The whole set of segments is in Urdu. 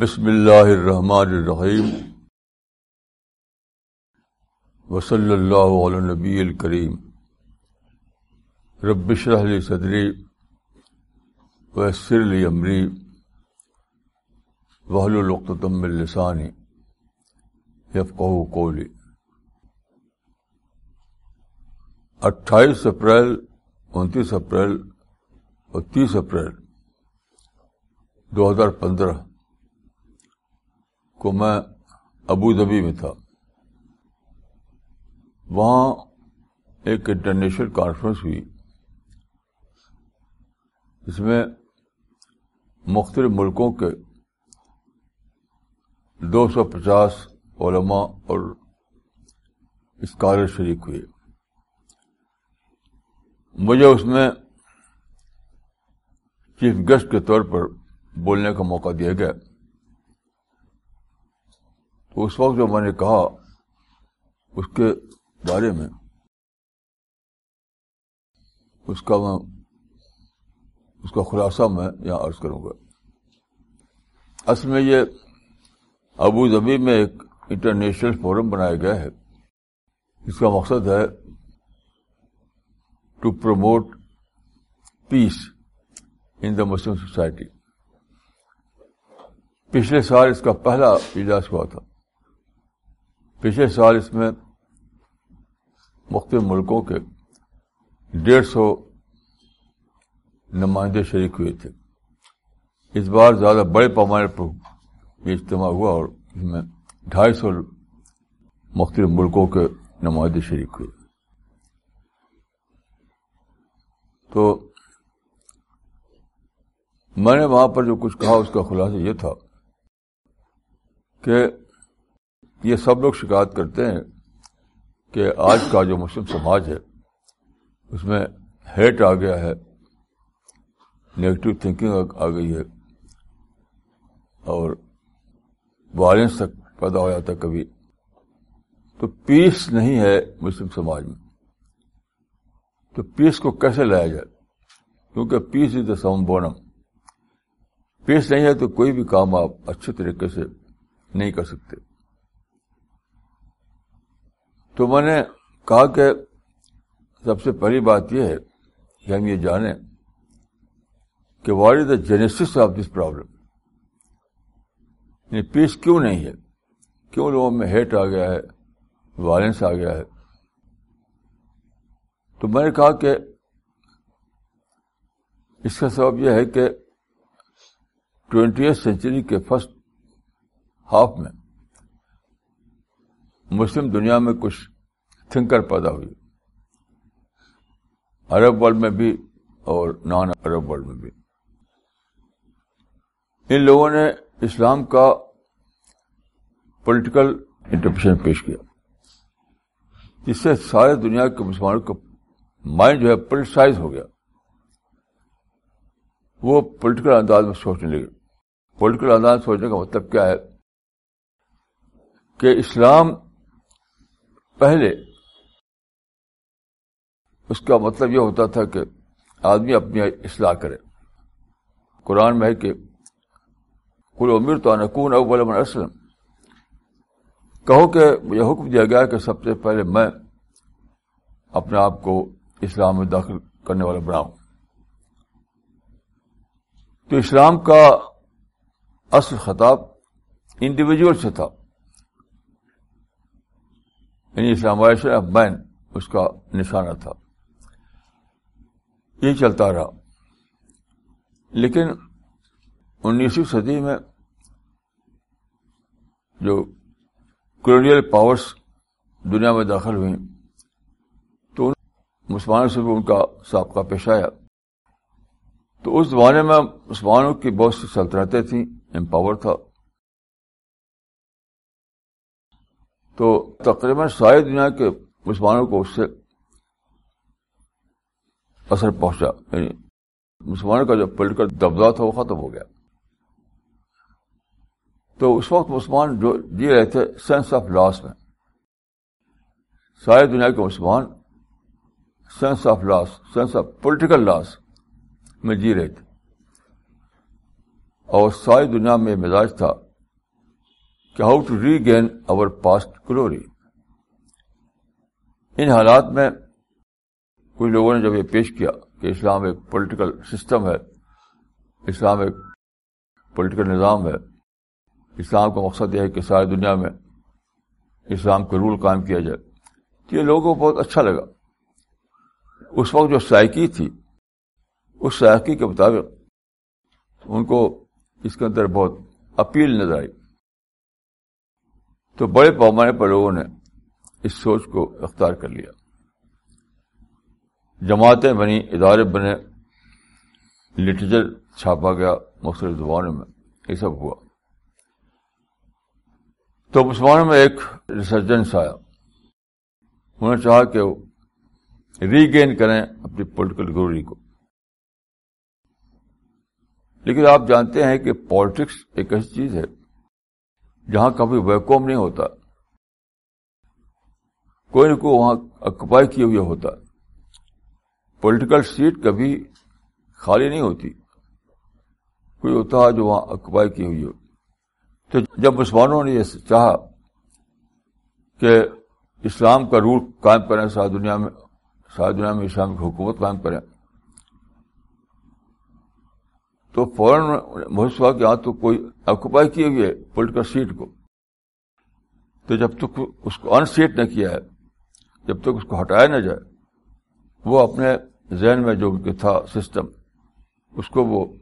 بسم اللہ الرحمن الرحیم وصلی اللہ علی نبی الکریم ربش لی صدری ویسر لی امری وحل القتم السانی یفقہ قولی اٹھائیس اپریل، انتیس اپریل اور تیس اپریل دو ہزار پندرہ کو میں ابو دبی میں تھا۔ وہاں ایک انٹرنیشنل کانفرنس ہوئی۔ جس میں مختلف ملکوں کے دو سو پچاس علماء اور اسکالر شریک ہوئے۔ مجھے اس میں چیف گیسٹ کے طور پر بولنے کا موقع دیا گیا۔ تو اس وقت جو میں نے کہا اس کے بارے میں، اس کا میں، اس کا خلاصہ میں یہاں عرض کروں گا۔ اصل میں یہ ابو ظبی میں ایک انٹرنیشنل فورم بنایا گیا ہے اس کا مقصد ہے to promote peace in the Muslim society پچھلے سال اس کا پہلا اجلاس ہوا تھا۔ پچھلے سال اس میں مختلف ملکوں کے ڈیڑھ سو نمائندے شریک ہوئے تھے۔ اس بار زیادہ بڑے پیمانے پر یہ اجتماع ہوا اور اس میں ڈھائی سو مختلف ملکوں کے نمائندے شریک ہوئے۔ تو میں نے وہاں پر جو کچھ کہا اس کا خلاصہ یہ تھا کہ یہ سب لوگ شکایت کرتے ہیں کہ آج کا جو مسلم سماج ہے، اس میں ہیٹ آ گیا ہے نگیٹو تھنکنگ آ گئی ہے، اور وائلنس تک پیدا ہو جاتا کبھی۔ تو پیس نہیں ہے مسلم سماج میں۔ تو پیس کو کیسے لایا جائے؟ کیونکہ پیس از دا سم بونم پیس نہیں ہے تو کوئی بھی کام آپ اچھے طریقے سے نہیں کر سکتے۔ تو میں نے کہا کہ سب سے پہلی بات یہ ہے کہ ہم یہ جانیں کہ what is the genesis of this problem یعنی پیس کیوں نہیں ہے؟ کیوں لوگوں میں ہیٹ آ گیا ہے؟ وائلنس آ گیا ہے؟ تو میں نے کہا کہ اس کا سبب یہ ہے کہ ٹوینٹی سینچری کے فرسٹ ہاف میں مسلم دنیا میں کچھ تھنکر پیدا ہوئی۔ عرب ورلڈ میں بھی اور نان عرب ورلڈ میں بھی۔ ان لوگوں نے اسلام کا پولیٹیکل انٹرپریشن پیش کیا۔ جس سے سارے دنیا کے مسلمانوں کا مائنڈ جو ہے پولیٹیسائز ہو گیا۔ وہ پولیٹیکل انداز میں سوچنے لگے۔ پولیٹیکل انداز سوچنے کا مطلب کیا ہے کہ اسلام پہلے اس کا مطلب یہ ہوتا تھا کہ آدمی اپنی اصلاح کرے۔ قرآن میں ہے کہ کل امیر تو انکون اول من اسلم۔ کہو کہ یہ حکم دیا گیا کہ سب سے پہلے میں اپنے آپ کو اسلام میں داخل کرنے والا بناؤں۔ تو اسلام کا اصل خطاب انڈیویجل سے تھا۔ یعنی اسلام آف مین اس کا نشانہ تھا۔ یہ چلتا رہا۔ لیکن انیسویں صدی میں جو کلونیل پاورس دنیا میں داخل ہوئی تو مسلمانوں سے بھی ان کا سابقہ پیش آیا۔ تو اس زمانے میں مسلمانوں کی بہت سی سلطنتیں تھیں امپاور تھا۔ تو تقریباً ساری دنیا کے مسلمانوں کو اس سے اثر پہنچا یعنی مسلمانوں کا جو پولیٹیکل دبدبا تھا وہ ختم ہو گیا۔ تو اس وقت مسلمان جو جی رہے تھے سینس آف لاس میں۔ ساری دنیا کے مسلمان sense of loss sense of political loss میں جی رہے تھے۔ اور ساری دنیا میں مزاج تھا کہ how to regain over past glory ان حالات میں کچھ لوگوں نے جب یہ پیش کیا کہ اسلام ایک پولیٹیکل سسٹم ہے، اسلام ایک پولیٹیکل نظام ہے، اسلام کا مقصد یہ ہے کہ ساری دنیا میں اسلام کا رول قائم کیا جائے۔ تو یہ لوگوں کو بہت اچھا لگا۔ اس وقت جو سائیکی تھی، اس سائیکی کے مطابق ان کو اس کے اندر بہت اپیل نظر آئی۔ تو بڑے پیمانے پر لوگوں نے اس سوچ کو اختیار کر لیا۔ جماعتیں بنی، ادارے بنے، لٹریچر چھاپا گیا مختلف زبانوں میں، یہ سب ہوا۔ تو مسلمانوں میں ایک ریسرجنس آیا۔ انہوں نے چاہا کہ وہ ریگین کریں اپنی پولیٹیکل گروری کو۔ لیکن آپ جانتے ہیں کہ پالیٹکس ایک ایسی چیز ہے جہاں کبھی ویکوم نہیں ہوتا، کوئی نہ کوئی وہاں اکپائی کیے ہوئے ہوتا۔ پولیٹیکل سیٹ کبھی خالی نہیں ہوتی۔ کوئی ہوتا ہے جو وہاں اکپائی کی ہوئی ہو۔ تو جب مسلمانوں نے یہ چاہا کہ اسلام کا رول قائم کریں ساری دنیا میں ساری دنیا میں اسلام کی حکومت قائم کریں تو فوراً محسوس ہوا کہ یہاں تو کوئی آکوپائی کیے ہوئے پولیٹیکل سیٹ کو۔ تو جب تک اس کو ان سیٹ نہ کیا ہے، جب تک اس کو ہٹایا نہ جائے، وہ اپنے ذہن میں جو تھا سسٹم اس کو وہ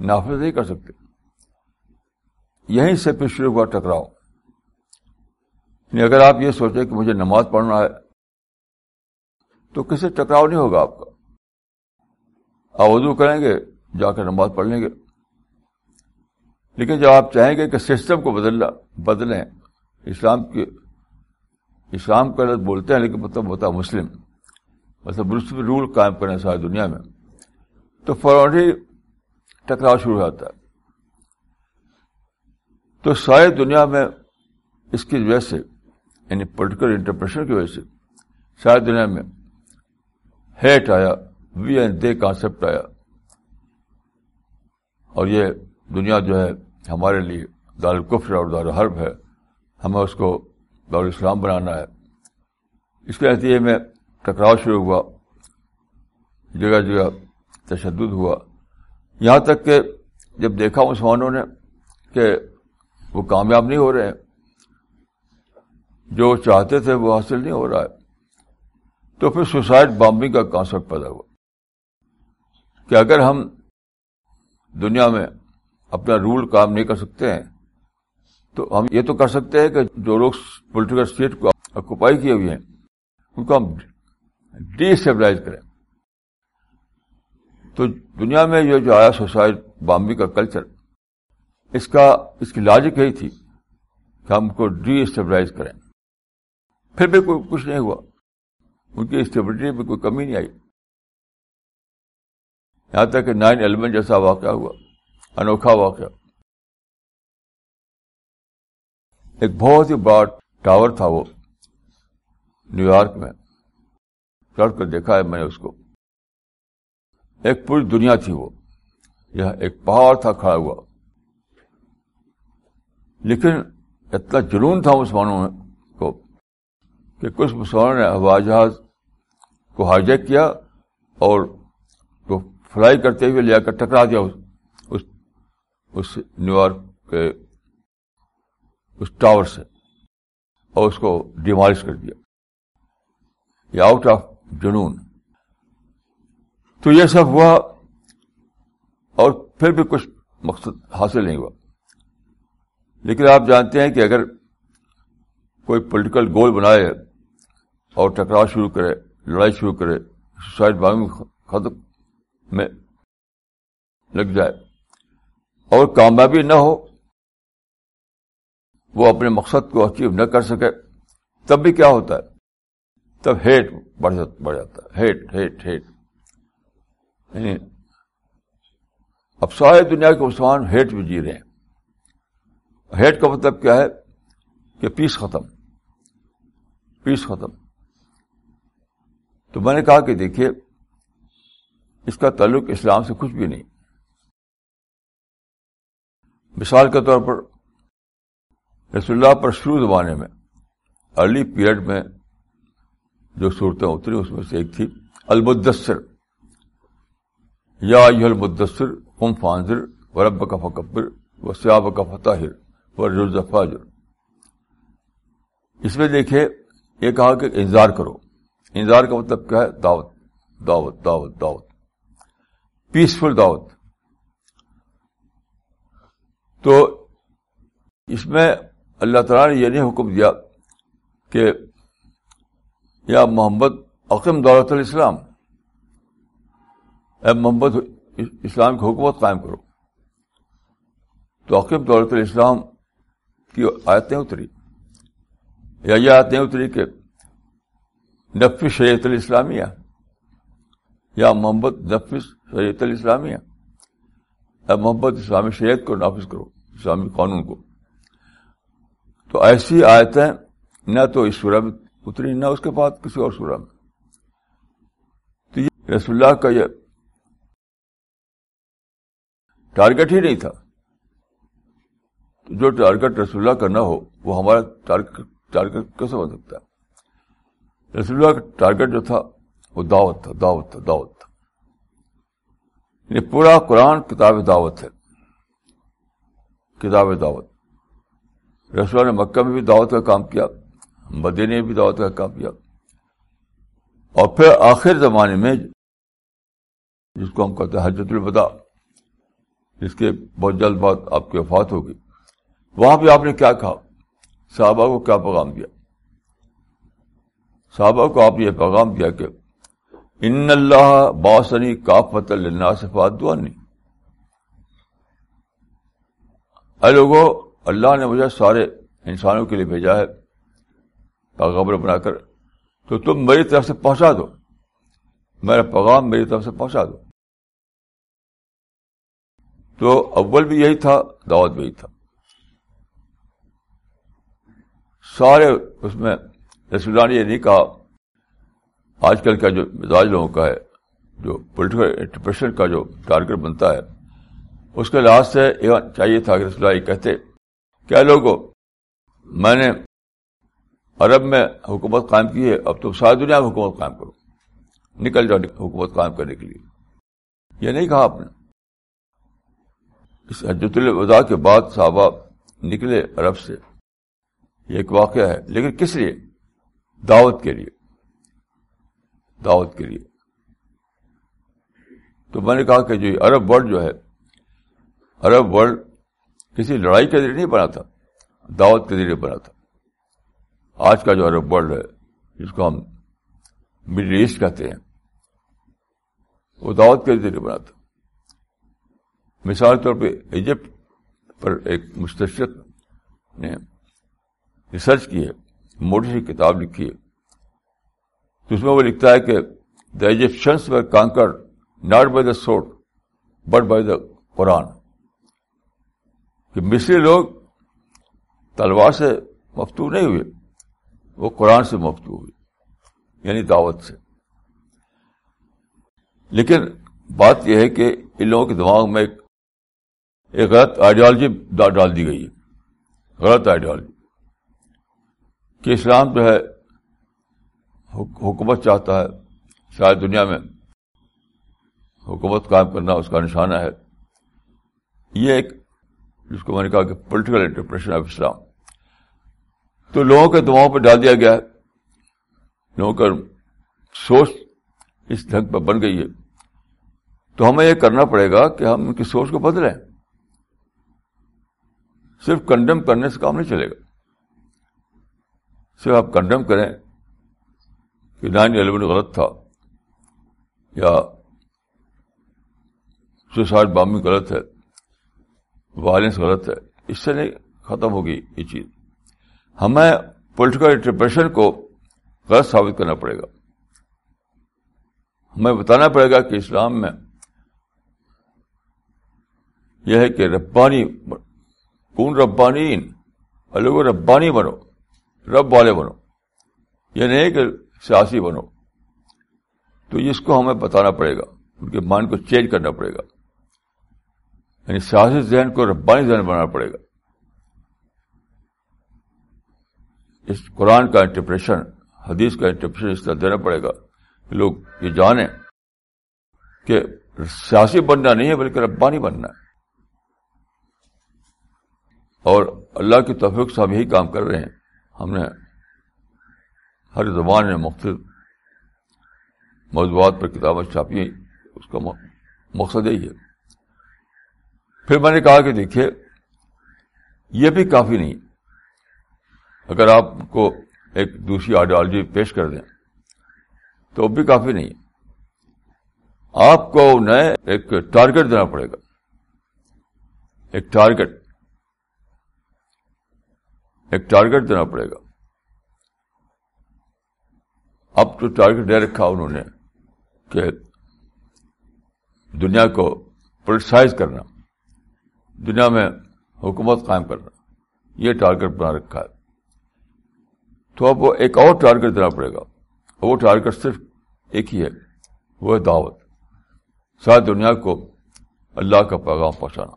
نافذ نہیں کر سکتے۔ یہیں سے پھر شروع ہوا ٹکراؤ۔ یعنی اگر آپ یہ سوچیں کہ مجھے نماز پڑھنا ہے، تو کسی ٹکراؤ نہیں ہوگا آپ کا۔ آپ وضو کریں گے جا کر نماز پڑھ لیں گے۔ لیکن جب آپ چاہیں گے کہ سسٹم کو بدلنا بدلیں، اسلام کے اسلام کا لفظ بولتے ہیں، لیکن مطلب ہوتا مسلم۔ مطلب مسلم رول قائم کریں ساری دنیا میں۔ تو فوری ٹکراؤ شروع ہو جاتا ہے۔ تو ساری دنیا میں اس کی وجہ سے یعنی پولیٹیکل انٹرپریشن کی وجہ سے، ساری دنیا میں ہیٹ آیا وی اینڈ دے کانسیپٹ آیا۔ اور یہ دنیا جو ہے ہمارے لیے دار القفر اور دار ہے، ہمیں اس کو دار اسلام بنانا ہے۔ اس کے نتیجے میں ٹکراؤ شروع ہوا، جگہ جگہ تشدد ہوا۔ یہاں تک کہ جب دیکھا مسلمانوں نے کہ وہ کامیاب نہیں ہو رہے ہیں، جو چاہتے تھے وہ حاصل نہیں ہو رہا ہے۔ تو پھر سوسائڈ بامبنگ کا کانسیپٹ پیدا ہوا کہ اگر ہم دنیا میں اپنا رول کام نہیں کر سکتے ہیں، تو ہم یہ تو کر سکتے ہیں کہ جو لوگ پولیٹیکل اسٹیٹ کو آکوپائی کیے ہوئے ہیں، ان کو ہم ڈی اسٹیبلائز کریں۔ تو دنیا میں یہ جو آیا سوسائٹ بامبی کا کلچر اس کا، اس کی لاجک یہی تھی کہ ہم کو ڈی اسٹیبلائز کریں۔ پھر بھی کوئی کچھ نہیں ہوا۔ ان کی اسٹیبلٹی میں کوئی کمی نہیں آئی۔ یہاں تک کہ نائن الیون جیسا واقعہ ہوا، انوکھا واقعہ۔ ایک بہت ہی بڑا ٹاور تھا وہ، نیو یارک میں۔ چڑھ کر دیکھا ہے میں نے اس کو۔ ایک پوری دنیا تھی وہ۔ یہ ایک پہاڑ تھا، کھڑا ہوا۔ لیکن اتنا جنون تھا مسلمانوں کو کہ کچھ مسلمانوں نے ہوائی جہاز کو ہائیجیک کیا اور فلائی کرتے ہوئے لے کر ٹکرا دیا اس اس نیو یارک کے اس ٹاور سے اور اس کو ڈیمالش کر دیا۔ یہ آؤٹ آف جنون۔ تو یہ سب ہوا اور پھر بھی کچھ مقصد حاصل نہیں ہوا۔ لیکن آپ جانتے ہیں کہ اگر کوئی پولیٹیکل گول بنائے اور ٹکراؤ شروع کرے، لڑائی شروع کرے سوسائڈ بانگ ختم میں لگ جائے۔ اور کامیابی نہ ہو، وہ اپنے مقصد کو اچیو نہ کر سکے، تب بھی کیا ہوتا ہے؟ تب ہیٹ بڑھ جاتا ہے۔ ہیٹ ہیٹ ہیٹ یعنی اب سارے دنیا کے مسلمان ہیٹ میں جی رہے ہیں۔ ہیٹ کا مطلب کیا ہے؟ کہ پیس ختم۔ پیس ختم۔ تو میں نے کہا کہ دیکھیے اس کا تعلق اسلام سے کچھ بھی نہیں۔ مثال کے طور پر، رسول اللہ پر شروع زمانے میں ارلی پیریڈ میں جو صورتیں اتری، اس میں سے ایک تھی، المدثر۔ یا المدثر ہم فانزر ورب کا فکبر و سیاب کا فتح و فاجر۔ اس میں دیکھے یہ کہا کہ انتظار کرو۔ انتظار کا مطلب کیا ہے؟ دعوت۔ دعوت دعوت دعوت۔ پیسفل دعوت تو اس میں اللہ تعالیٰ نے یہ نہیں حکم دیا کہ یا محمد عقیم دولت الاسلام۔ اے محمد، اسلام کی حکومت قائم کرو۔ تو عقیم دولت الاسلام کی آیتیں اتری۔ یا یہ آیتیں اتری کہ نفی شریعت الاسلامیہ۔ یا محمد نفس شریعت الاسلامیہ اے محمد اسلامی شریعت کو نافذ کرو، اسلامی قانون کو۔ تو ایسی آیتیں نہ تو اس سورہ میں اتری، نہ اس کے بعد کسی اور سورہ میں۔ تو یہ رسول اللہ کا یہ ٹارگیٹ ہی نہیں تھا۔ جو ٹارگیٹ رسول اللہ کا نہ ہو، وہ ہمارا ٹارگیٹ کیسے بن سکتا ہے؟ رسول اللہ کا ٹارگیٹ جو تھا، وہ دعوت تھا دعوت تھا، دعوت۔ یہ یعنی پورا قرآن کتاب دعوت ہے، کتاب دعوت۔ رسول نے مکہ میں بھی دعوت کا کام کیا مدینے میں بھی دعوت کا کام کیا۔ اور پھر آخر زمانے میں جس کو ہم کہتے ہیں حجت البدا جس کے بہت جلد بعد آپ کی وفات ہوگی، وہاں پہ آپ نے کیا کہا؟ صحابہ کو کیا پیغام دیا؟ صحابہ کو آپ یہ پیغام دیا کہ ان اللہ باسنی کافت اللہ سے فاتوانی اے لوگوں اللہ نے مجھے سارے انسانوں کے لیے بھیجا ہے۔ پیغبر بنا کر۔ تو تم میری طرف سے پہنچا دو۔ میرا پیغام میری طرف سے پہنچا دو۔ تو اول بھی یہی تھا، دعوت بھی یہی تھا۔ سارے اس میں رسول نے یہ نہیں کہا آج کل کا جو مزاج لوگوں کا ہے، جو پولیٹیکل انٹرپریشن کا جو ٹارگیٹ بنتا ہے، اس کے لحاظ سے چاہیے تھا کہ رسول اللہ کہتے، کیا لوگوں، میں نے عرب میں حکومت قائم کی ہے، اب تم ساری دنیا میں حکومت قائم کرو۔ نکل جاؤ حکومت قائم کرنے کے لیے۔ یہ نہیں کہا آپ نے۔ اس حجت الوداع کے بعد صحابہ نکلے عرب سے۔ یہ ایک واقعہ ہے۔ لیکن کس لیے؟ دعوت کے لیے۔ دعوت کے لیے۔ تو میں نے کہا کہ جو عرب ورلڈ جو ہے، عرب ورلڈ کسی لڑائی کے ذریعے نہیں بنا تھا، دعوت کے ذریعے بنا تھا۔ آج کا جو عرب ورلڈ ہے، جس کو ہم مڈل ایسٹ کہتے ہیں، وہ دعوت کے ذریعے بنا تھا۔ مثال طور پہ ایجپٹ پر ایک مستشق نے ریسرچ کی ہے، موٹی سی کتاب لکھی ہے۔ تو اس میں وہ لکھتا ہے کہ the Egyptians were conquer not by the sword but by the Quran کہ مصری لوگ تلوار سے مفتو نہیں ہوئے، وہ قرآن سے مفتو ہوئے یعنی دعوت سے۔ لیکن بات یہ ہے کہ ان لوگوں کے دماغ میں ایک ایک غلط آئیڈیالوجی ڈال دی گئی ہے۔ غلط آئیڈیالوجی کہ اسلام جو ہے حکومت چاہتا ہے، شاید دنیا میں حکومت قائم کرنا اس کا نشانہ ہے۔ یہ ایک، جس کو میں نے کہا کہ پولیٹیکل انٹرپریشن آف اسلام تو لوگوں کے دماغوں پہ ڈال دیا گیا ہے۔ لوگوں کا سوچ اس ڈھنگ پہ بن گئی ہے۔ تو ہمیں یہ کرنا پڑے گا کہ ہم ان کی سوچ کو بدلیں۔ صرف کنڈم کرنے سے کام نہیں چلے گا۔ صرف آپ کنڈم کریں کہ نائن الیون غلط تھا یا سوسائڈ بامبنگ غلط ہے، وائلنس غلط ہے، اس سے نہیں ختم ہوگی یہ چیز۔ ہمیں پولیٹیکل انٹرپریشن کو غلط ثابت کرنا پڑے گا۔ ہمیں بتانا پڑے گا کہ اسلام میں یہ ہے کہ ربانی کون ربانی الگ ربانی بنو، رب والے بنو۔ یہ نہیں کہ سیاسی بنو۔ تو اس کو ہمیں بتانا پڑے گا، ان کے مائنڈ کو چینج کرنا پڑے گا۔ یعنی سیاسی ذہن کو ربانی ذہن بنانا پڑے گا۔ اس قرآن کا انٹرپریشن حدیث کا انٹرپریشن اس طرح دینا پڑے گا۔ لوگ یہ جانیں کہ سیاسی بننا نہیں ہے، بلکہ ربانی بننا ہے۔ اور اللہ کی توفیق سے ہم یہی کام کر رہے ہیں۔ ہم نے ہر زبان میں مختلف موضوعات پر کتابیں چھاپی اس کا مقصد یہی ہے۔ پھر میں نے کہا کہ دیکھیے، یہ بھی کافی نہیں۔ اگر آپ کو ایک دوسری آئیڈیالوجی پیش کر دیں، تو بھی کافی نہیں۔ آپ کو انہیں ایک ٹارگٹ دینا پڑے گا۔ ایک ٹارگٹ۔ ایک ٹارگٹ دینا پڑے گا۔ اب تو ٹارگٹ دے رکھا انہوں نے کہ دنیا کو پولیٹسائز کرنا، دنیا میں حکومت قائم کرنا، یہ ٹارگٹ بنا رکھا ہے۔ تو اب وہ ایک اور ٹارگیٹ دینا پڑے گا۔ وہ ٹارگیٹ صرف ایک ہی ہے، وہ ہے دعوت۔ ساری دنیا کو اللہ کا پیغام پہنچانا۔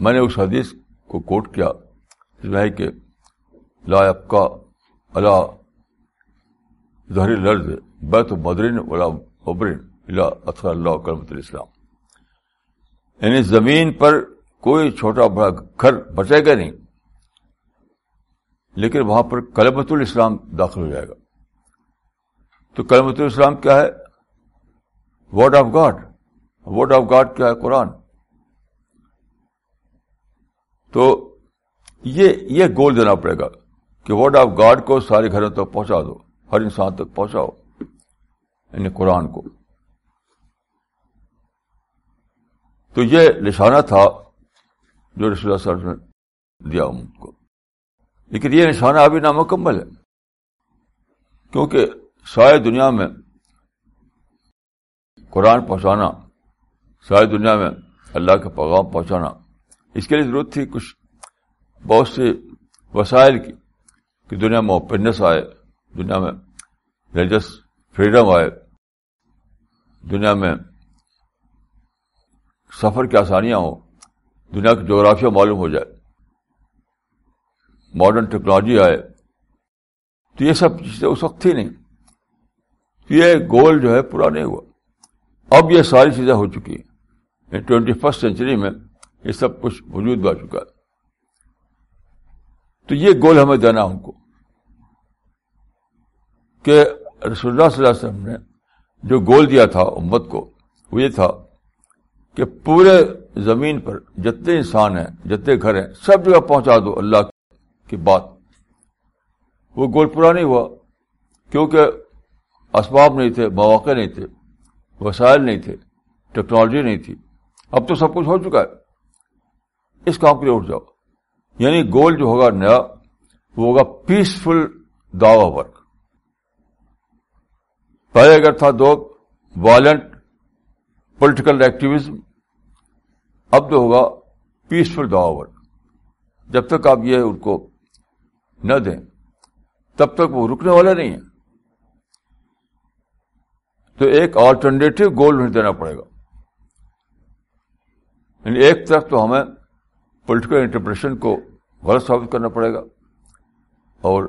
میں نے اس حدیث کو کوٹ کیا جس میں ہے کہ لا کا اللہ ظہری لرز بیت مدرین ولا ابرین اللہ اطخر اللہ کرمت الاسلام۔ یعنی زمین پر کوئی چھوٹا بڑا گھر بچے گا نہیں، لیکن وہاں پر کلمت الاسلام داخل ہو جائے گا۔ تو کلمت الاسلام کیا ہے؟ Word of God word of God کیا ہے؟ قرآن۔ تو یہ یہ گول دینا پڑے گا کہ ورڈ آف گاڈ کو سارے گھروں تک پہنچا دو۔ ہر انسان تک پہنچاؤ یعنی قرآن کو۔ تو یہ نشانہ تھا جو رسول اللہ صلی اللہ علیہ وسلم نے دیا ان کو۔ لیکن یہ نشانہ ابھی نامکمل ہے، کیونکہ ساری دنیا میں قرآن پہنچانا، ساری دنیا میں اللہ کا پیغام پہنچانا، اس کے لیے ضرورت تھی کچھ بہت سے وسائل کی، کہ دنیا میں اوپنس آئے۔ دنیا میں ریلیجس فریڈم آئے، دنیا میں سفر کی آسانیاں ہوں، دنیا کی جغرافیہ معلوم ہو جائے ماڈرن ٹیکنالوجی آئے۔ تو یہ سب چیزیں اس وقت تھی نہیں۔ یہ گول جو ہے پورا نہیں ہوا۔ اب یہ ساری چیزیں ہو چکی ہیں۔ ٹوینٹی فرسٹ سینچری میں یہ سب کچھ وجود میں آ چکا ہے۔ تو یہ گول ہمیں دینا ہم کو۔ کہ رسول اللہ صلی اللہ علیہ وسلم نے جو گول دیا تھا امت کو، وہ یہ تھا کہ پورے زمین پر جتنے انسان ہیں، جتنے گھر ہیں، سب جگہ پہنچا دو اللہ کی بات۔ وہ گول پورا نہیں ہوا، کیونکہ اسباب نہیں تھے، مواقع نہیں تھے، وسائل نہیں تھے، ٹیکنالوجی نہیں تھی۔ اب تو سب کچھ ہو چکا ہے۔ اس کام کے لیے اٹھ جاؤ۔ یعنی گول جو ہوگا نیا، وہ ہوگا پیسفل دعوی ورک پہلے اگر تھا دو وائلنٹ پولیٹیکل ایکٹیویزم اب تو ہوگا پیسفل دعوی جب تک آپ یہ ان کو نہ دیں، تب تک وہ رکنے والے نہیں ہیں تو ایک آلٹرنیٹو گول نہیں دینا پڑے گا۔ یعنی ایک طرف تو ہمیں پولیٹیکل انٹرپریشن کو غلط ثابت کرنا پڑے گا اور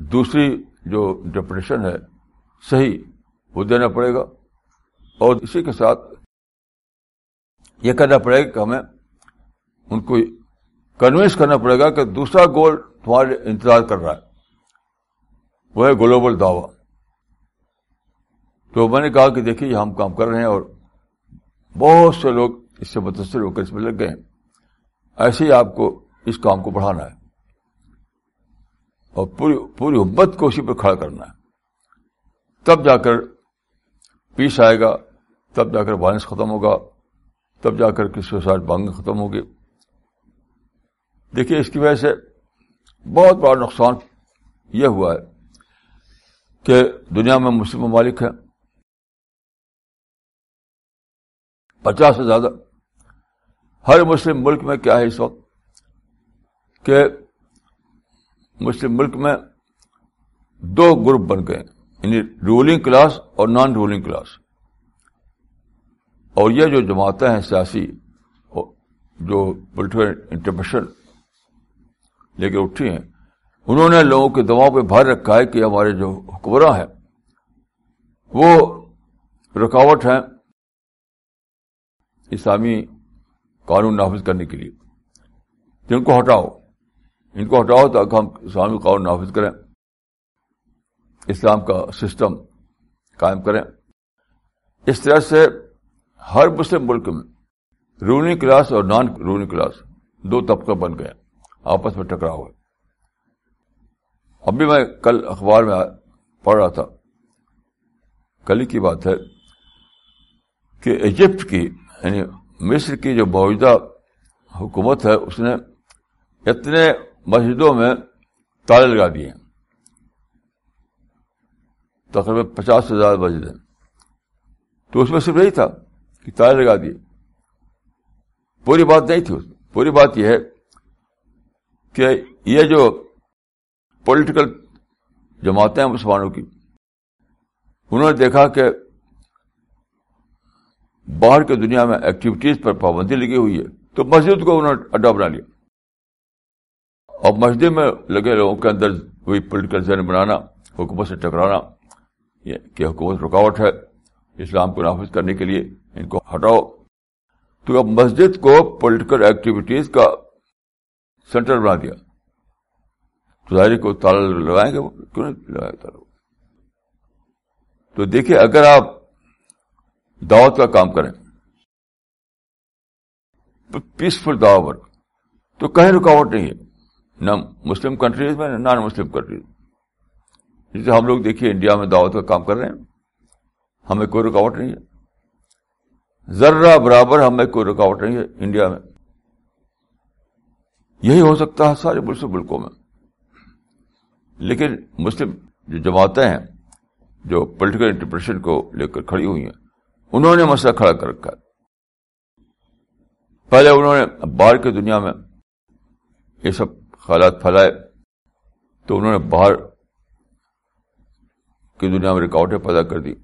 دوسری جو انٹرپریشن ہے صحیح وہ دینا پڑے گا اور اسی کے ساتھ یہ کرنا پڑے گا کہ ہمیں ان کو کنوینس کرنا پڑے گا کہ دوسرا گول تمہارے انتظار کر رہا ہے۔ وہ ہے گلوبل دعوی۔ تو میں نے کہا کہ دیکھیے ہم کام کر رہے ہیں اور بہت سے لوگ اس سے متاثر ہو کر اس میں لگ گئے ہیں۔ ایسے ہی آپ کو اس کام کو بڑھانا ہے اور پوری پوری امت کو اسی پہ کھڑا کرنا ہے۔ تب جا کر پیس آئے گا، تب جا کر وائلنس ختم ہوگا، تب جا کر کسی سوسائٹ بانگ ختم ہوگی دیکھیے، اس کی وجہ سے بہت بڑا نقصان یہ ہوا ہے کہ دنیا میں مسلم ممالک ہیں۔ پچاس سے زیادہ۔ ہر مسلم ملک میں کیا ہے اس وقت؟ کہ مسلم ملک میں دو گروپ بن گئے۔ یعنی رولنگ کلاس اور نان رولنگ کلاس اور یہ جو جماعتیں ہیں سیاسی، جو پولیٹیکل انٹرپریشن لے کے اٹھی ہیں، انہوں نے لوگوں کے دماغ پہ بھر رکھا ہے کہ ہمارے جو حکمراں ہیں، وہ رکاوٹ ہیں اسلامی قانون نافذ کرنے کے لیے۔ جن کو ہٹاؤ، ان کو ہٹاؤ تاکہ ہم اسلامی قانون نافذ کریں۔ اسلام کا سسٹم قائم کریں۔ اس طرح سے ہر مسلم ملک میں رولنگ کلاس اور نان رولنگ کلاس دو طبقے بن گئے آپس میں ٹکرا ہوئے۔ ابھی میں کل اخبار میں پڑھ رہا تھا۔ کل کی بات ہے کہ ایجپٹ کی یعنی مصر کی جو موجودہ حکومت ہے، اس نے اتنے مسجدوں میں تالے لگا دیے۔ ہیں تقریباً پچاس سے زیادہ مسجد ہیں تو اس میں صرف یہی تھا کہ تالے لگا دیے۔ پوری بات نہیں تھی اس میں۔ پوری بات یہ ہے کہ یہ جو پولیٹیکل جماعتیں ہیں مسلمانوں کی، انہوں نے دیکھا کہ باہر کی دنیا میں ایکٹیویٹیز پر پابندی لگی ہوئی ہے۔ تو مسجد کو انہوں نے اڈا بنا لیا۔ اور مسجد میں لگے لوگوں کے اندر وہی پولیٹیکل ذہن بنانا، حکومت سے ٹکرانا کہ حکومت رکاوٹ ہے، اسلام کو نافذ کرنے کے لیے ان کو ہٹاؤ۔ تو اب مسجد کو پولیٹیکل ایکٹیویٹیز کا سینٹر بنا دیا۔ تو ظاہر کو تالا لگائیں گے کیوں نہیں لگائے تالا تو دیکھیے، اگر آپ دعوت کا کام کریں پیسفل دعوت تو کہیں رکاوٹ نہیں ہے۔ نہ مسلم کنٹریز میں، نہ نان مسلم کنٹریز میں۔ جیسے ہم لوگ دیکھیے انڈیا میں دعوت کا کام کر رہے ہیں، ہمیں کوئی رکاوٹ نہیں ہے۔ ذرہ برابر ہمیں کوئی رکاوٹ نہیں ہے انڈیا میں۔ یہی ہو سکتا ہے سارے مسلم ملکوں میں۔ لیکن مسلم جو جماعتیں ہیں، جو پولیٹیکل انٹرپریشن کو لے کر کھڑی ہوئی ہیں، انہوں نے مسئلہ کھڑا کر رکھا ہے۔ پہلے انہوں نے باہر کی دنیا میں یہ سب خیالات پھیلائے، تو انہوں نے باہر کی دنیا میں رکاوٹیں پیدا کر دی۔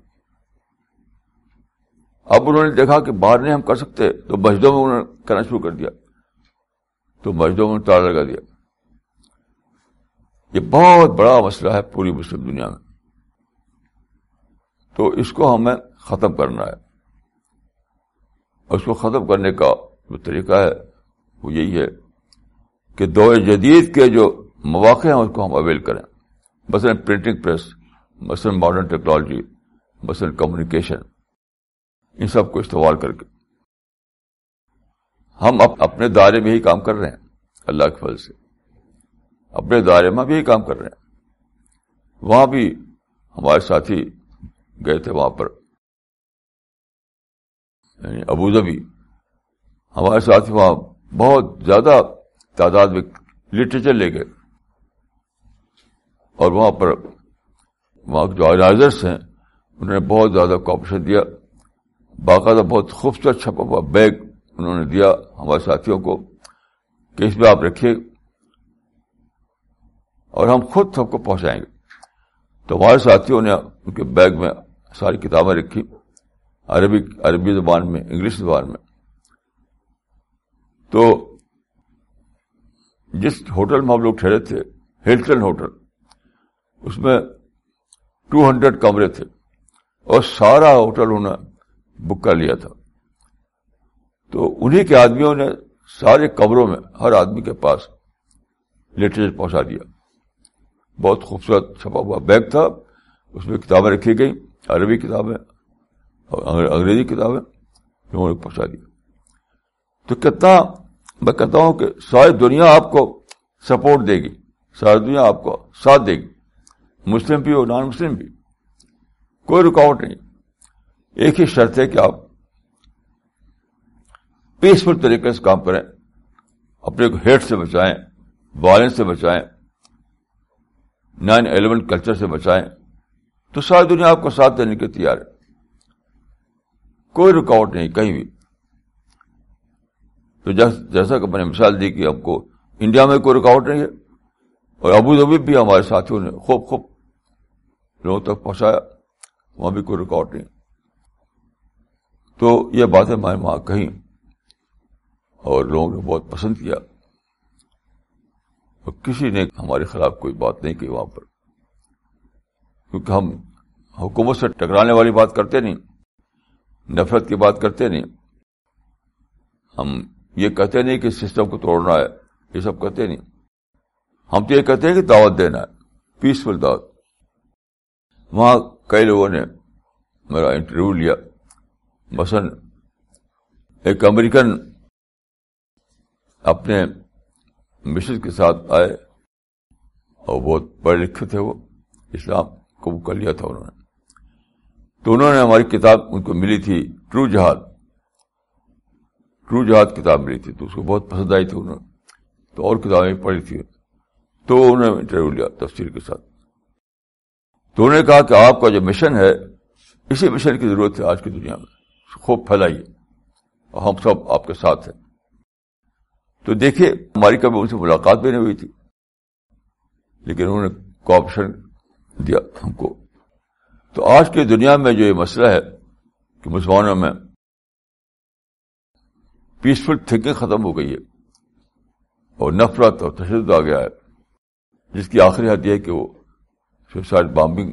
اب انہوں نے دیکھا کہ باہر نہیں ہم کر سکتے، تو مسجدوں میں انہوں نے کرنا شروع کر دیا۔ تو مسجدوں میں تالا لگا دیا۔ یہ بہت بڑا مسئلہ ہے پوری مسلم دنیا میں۔ تو اس کو ہمیں ختم کرنا ہے۔ اور اس کو ختم کرنے کا جو طریقہ ہے، وہ یہی ہے کہ دور جدید کے جو مواقع ہیں، اس کو ہم اویل کریں۔ مثلاً پرنٹنگ پریس مثلاً ماڈرن ٹیکنالوجی مثلاً کمیونیکیشن ان سب کو استعمال کر کے۔ ہم اپنے دائرے میں ہی کام کر رہے ہیں، اللہ کے فضل سے۔ اپنے دائرے میں بھی کام کر رہے ہیں۔ وہاں بھی ہمارے ساتھی گئے تھے وہاں پر۔ یعنی ابوظبی ہمارے ساتھی وہاں بہت زیادہ تعداد میں لٹریچر لے گئے۔ اور وہاں پر وہاں کے جو آرگنائزرس ہیں، انہوں نے بہت زیادہ کوپریشن دیا۔ باقاعدہ بہت خوبصورت چھپا ہوا بیگ انہوں نے دیا ہمارے ساتھیوں کو کہ اس میں آپ رکھیے اور ہم خود سب کو پہنچائیں گے۔ تو ہمارے ساتھیوں نے ان کے بیگ میں ساری کتابیں رکھی، عربی عربی زبان میں، انگلش زبان میں۔ تو جس ہوٹل میں ہم لوگ ٹھہرے تھے، ہلٹن ہوٹل، اس میں ٹو ہنڈریڈ کمرے تھے اور سارا ہوٹل انہوں نے بک کر لیا تھا۔ تو انہی کے آدمیوں نے سارے کمروں میں ہر آدمی کے پاس لٹریچر پہنچا دیا۔ بہت خوبصورت چھپا ہوا بیگ تھا۔ اس میں کتابیں رکھی گئی عربی کتابیں اور انگریزی کتابیں لوگوں نے پہنچا دیا۔ تو کتنا میں کہتا ہوں کہ ساری دنیا آپ کو سپورٹ دے گی۔ ساری دنیا آپ کو ساتھ دے گی۔ مسلم بھی اور نان مسلم بھی۔ کوئی رکاوٹ نہیں۔ ایک ہی شرط ہے کہ آپ پیسفل طریقے سے کام کریں۔ اپنے کو ہیٹ سے بچائیں وائلنس سے بچائیں۔ نائن الیون کلچر سے بچائیں۔ تو ساری دنیا آپ کو ساتھ دینے کے تیار ہے۔ کوئی رکاوٹ نہیں، کہیں بھی۔ تو جیسا کہ میں نے مثال دی کہ ہم کو انڈیا میں کوئی رکاوٹ نہیں ہے اور ابو ظبی بھی ہمارے ساتھیوں نے خوب خوب لوگوں تک پہنچایا، وہاں بھی کوئی رکاوٹ نہیں۔ تو یہ باتیں میں وہاں کہیں اور لوگوں نے بہت پسند کیا۔ اور کسی نے ہمارے خلاف کوئی بات نہیں کی وہاں پر۔ کیونکہ ہم حکومت سے ٹکرانے والی بات کرتے نہیں، نفرت کی بات کرتے نہیں۔ ہم یہ کہتے نہیں کہ سسٹم کو توڑنا ہے، یہ سب کہتے نہیں۔ ہم تو یہ کہتے ہیں کہ دعوت دینا ہے پیسفل دعوت۔ وہاں کئی لوگوں نے میرا انٹرویو لیا۔ مثلا ایک امریکن اپنے مشن کے ساتھ آئے اور بہت پڑھے لکھے تھے وہ، اسلام کو کر لیا تھا انہوں نے۔ تو انہوں نے ہماری کتاب ان کو ملی تھی ٹرو جہاد۔ ٹرو جہاد کتاب ملی تھی تو اس کو بہت پسند آئی تھی انہوں نے۔ تو اور کتابیں پڑھی تھی۔ تو انہوں نے انٹرویو لیا تفصیل کے ساتھ۔ تو انہوں نے کہا کہ آپ کا جو مشن ہے، اسی مشن کی ضرورت ہے آج کی دنیا میں۔ خوب پھیلائیے۔ اور ہم سب آپ کے ساتھ ہیں۔ تو دیکھیے، ہماری کبھی ان سے ملاقات بھی نہیں ہوئی تھی۔ لیکن انہوں نے کوپشن دیا ہم کو۔ تو آج کی دنیا میں جو یہ مسئلہ ہے کہ مسلمانوں میں پیسفل تھنکنگ ختم ہو گئی ہے اور نفرت اور تشدد آ گیا ہے۔ جس کی آخری حد یہ ہے کہ وہ سوسائڈ بامبنگ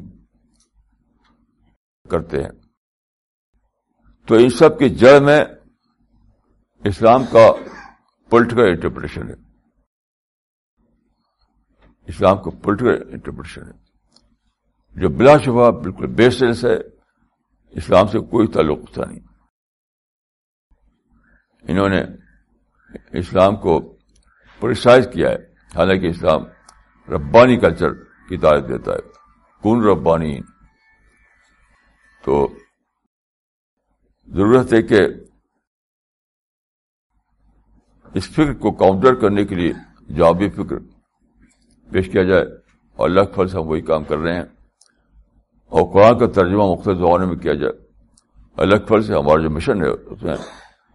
کرتے ہیں۔ تو ان سب کی جڑ میں اسلام کا پولیٹیکل انٹرپریٹیشن ہے۔ اسلام کا پولیٹیکل انٹرپریٹیشن ہے۔ جو بلا شبہ بالکل بے سینس ہے، اسلام سے کوئی تعلق تھا نہیں۔ انہوں نے اسلام کو پروسائز کیا ہے۔ حالانکہ اسلام ربانی کلچر کی تعریف دیتا ہے۔ کون ربانی تو ضرورت ہے کہ اس فکر کو کاؤنٹر کرنے کے لیے جوابی فکر پیش کیا جائے اور اللہ فل سے ہم وہی کام کر رہے ہیں۔ اور قرآن کا ترجمہ مختلف زبانوں میں کیا جائے۔ الگ فل سے ہمارا جو مشن ہے، اس میں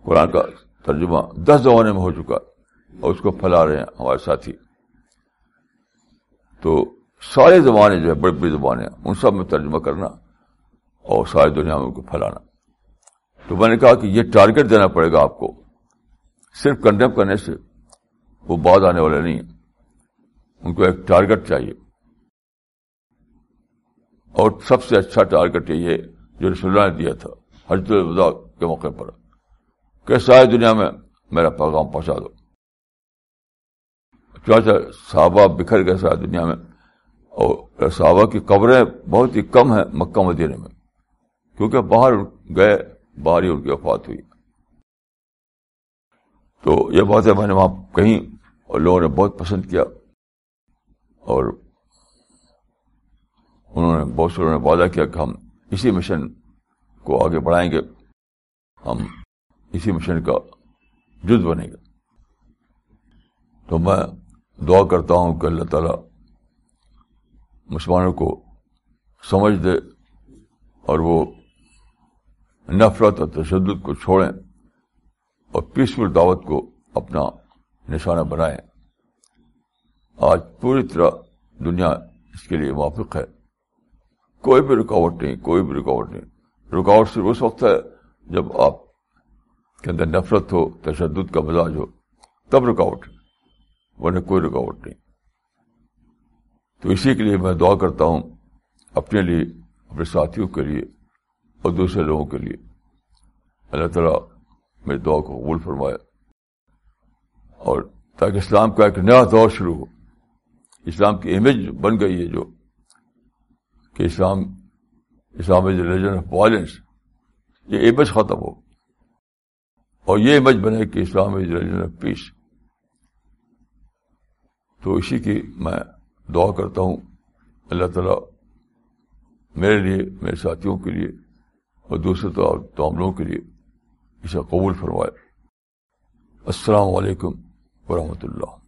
قرآن کا ترجمہ دس زبانوں میں ہو چکا اور اس کو پھیلا رہے ہیں ہمارے ساتھی۔ تو سارے زبانیں جو ہے بڑی بڑی زبانیں ان سب میں ترجمہ کرنا اور ساری دنیا میں ان کو پھیلانا۔ تو میں نے کہا کہ یہ ٹارگیٹ دینا پڑے گا آپ کو۔ صرف کنڈیم کرنے سے وہ بعد آنے والے نہیں ہیں۔ ان کو ایک ٹارگٹ چاہیے۔ اور سب سے اچھا ٹارگٹ یہ ہے جو رسول اللہ نے دیا تھا حجت الوداع کے موقع پر، کہ ساری دنیا میں میرا پیغام پہنچا دو۔ چاچا صحابہ بکھر گئے ساری دنیا میں۔ اور صحابہ کی قبریں بہت ہی کم ہیں مکہ مدینے میں، کیونکہ باہر گئے، باہر ہی ان کی وفات ہوئی۔ تو یہ بات ہے میں نے وہاں کہیں اور لوگوں نے بہت پسند کیا اور انہوں نے، بہت سے لوگوں نے وعدہ کیا کہ ہم اسی مشن کو آگے بڑھائیں گے، ہم اسی مشن کا جز بنیں گے۔ تو میں دعا کرتا ہوں کہ اللہ تعالی مسلمانوں کو سمجھ دے اور وہ نفرت اور تشدد کو چھوڑیں اور پیسفل دعوت کو اپنا نشانہ بنائیں۔ آج پوری طرح دنیا اس کے لیے موافق ہے۔ کوئی بھی رکاوٹ نہیں، کوئی بھی رکاوٹ نہیں۔ رکاوٹ صرف اس وقت ہے جب آپ کے اندر نفرت ہو، تشدد کا مزاج ہو، تب رکاوٹ ورنہ کوئی رکاوٹ نہیں۔ تو اسی کے لیے میں دعا کرتا ہوں اپنے لیے، اپنے ساتھیوں کے لیے اور دوسرے لوگوں کے لیے۔ اللہ تعالیٰ میری دعا کو قبول فرمایا اور تاکہ اسلام کا ایک نیا دور شروع ہو۔ اسلام کی امیج بن گئی ہے جو کہ Islam Islam is religion of violence یہ امیج ختم ہو۔ اور یہ امیج بنے کہ اسلام از ریلیجن آف پیس تو اسی کی میں دعا کرتا ہوں۔ اللہ تعالیٰ میرے لیے، میرے ساتھیوں کے لیے اور دوسرے لوگوں کے لیے اسے قبول فرمائے۔ السلام علیکم ورحمۃ اللہ۔